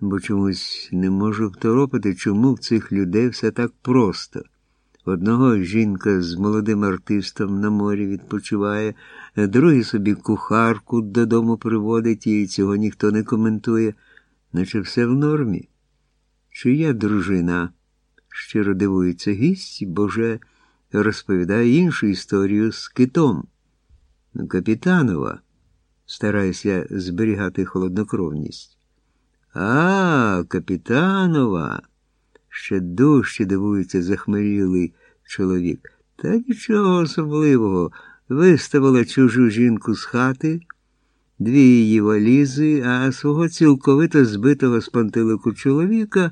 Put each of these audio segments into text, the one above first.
бо чомусь не можу второпити, чому в цих людей все так просто. Одного жінка з молодим артистом на морі відпочиває, другий собі кухарку додому приводить, і цього ніхто не коментує, наче все в нормі. Чия дружина? Щиро дивується гість, бо вже розповідає іншу історію з китом. Капітанова, стараюся зберігати холоднокровність. А, капітанова. Ще дужче дивується захмелілий чоловік. Та нічого особливого. Виставила чужу жінку з хати, дві її валізи, а свого цілковито збитого з пантелику чоловіка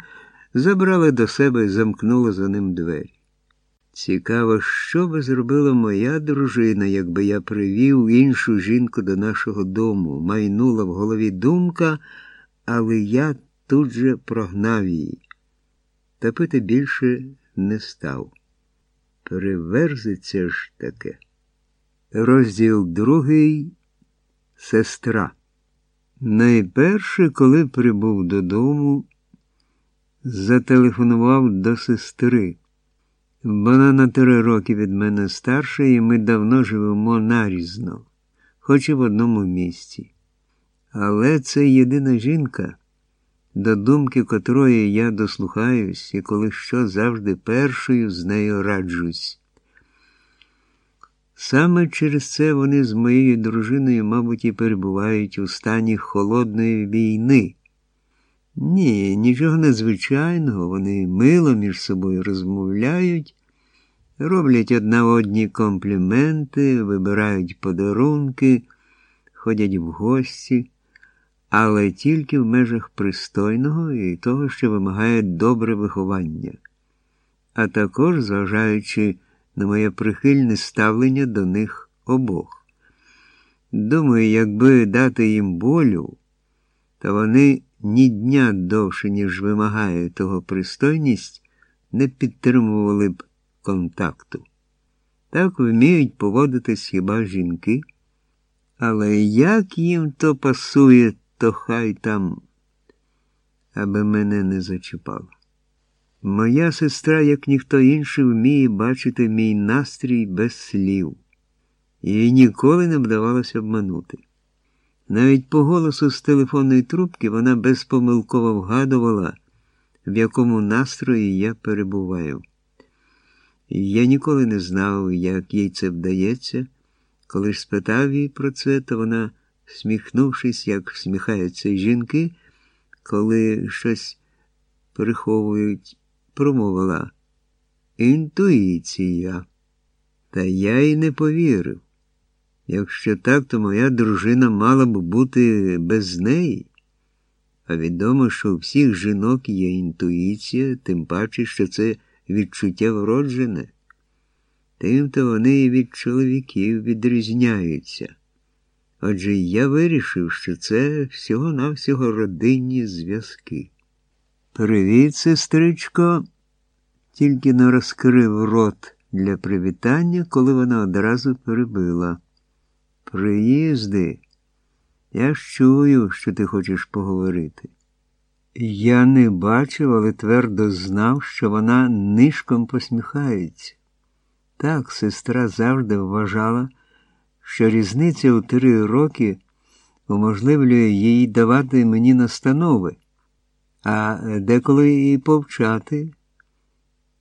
забрала до себе і замкнула за ним двері. Цікаво, що би зробила моя дружина, якби я привів іншу жінку до нашого дому. Майнула в голові думка, але я тут же прогнав її. Та пити більше не став. Переверзиться ж таке. Розділ другий сестра. Найперше, коли прибув додому, зателефонував до сестри. Вона на три роки від мене старша, і ми давно живемо нарізно, хоч і в одному місці. Але це єдина жінка, до думки котрої я дослухаюсь, і коли що завжди першою з нею раджусь. Саме через це вони з моєю дружиною, мабуть, і перебувають у стані холодної війни. Ні, нічого незвичайного, вони мило між собою розмовляють, роблять одна одні компліменти, вибирають подарунки, ходять в гості, але тільки в межах пристойного і того, що вимагає добре виховання, а також зважаючи на моє прихильне ставлення до них обох. Думаю, якби дати їм болю, то вони ні дня довше, ніж вимагає того пристойність, не підтримували б контакту. Так вміють поводитись хіба жінки, але як їм то пасує, то хай там, аби мене не зачіпало. Моя сестра, як ніхто інший, вміє бачити мій настрій без слів, їй ніколи не вдавалося обманути. Навіть по голосу з телефонної трубки вона безпомилково вгадувала, в якому настрої я перебуваю. Я ніколи не знав, як їй це вдається. Коли ж спитав її про це, то вона, сміхнувшись, як всміхаються жінки, коли щось приховують, промовила інтуїція. Та я й не повірив. Якщо так, то моя дружина мала б бути без неї. А відомо, що у всіх жінок є інтуїція, тим паче, що це відчуття вроджене. Тим-то вони і від чоловіків відрізняються. Отже я вирішив, що це всього-навсього родинні зв'язки. Привіт, сестричко, тільки не розкрив рот для привітання, коли вона одразу перебила. Приїзди, я ж чую, що ти хочеш поговорити. Я не бачив, але твердо знав, що вона нишком посміхається. Так, сестра завжди вважала, що різниця у три роки уможливлює їй давати мені настанови, а деколи і повчати.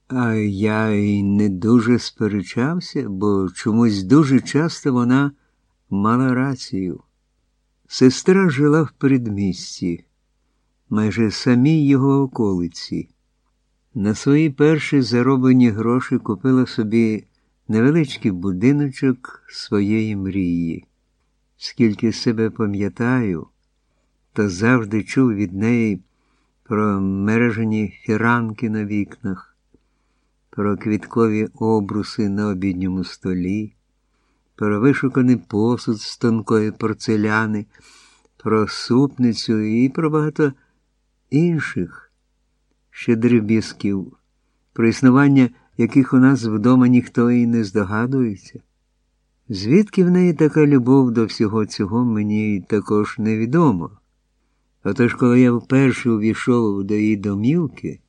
А я й не дуже сперечався, бо чомусь дуже часто вона мала рацію. Сестра жила в передмісті, майже самій його околиці. На свої перші зароблені гроші купила собі невеличкий будиночок своєї мрії. Скільки себе пам'ятаю, то завжди чув від неї про мережені фіранки на вікнах, про квіткові обруси на обідньому столі про вишуканий посуд з тонкої порцеляни, про супницю і про багато інших щедребісків, про існування яких у нас вдома ніхто і не здогадується. Звідки в неї така любов до всього цього мені також невідомо. Отож, коли я вперше увійшов до її домівки,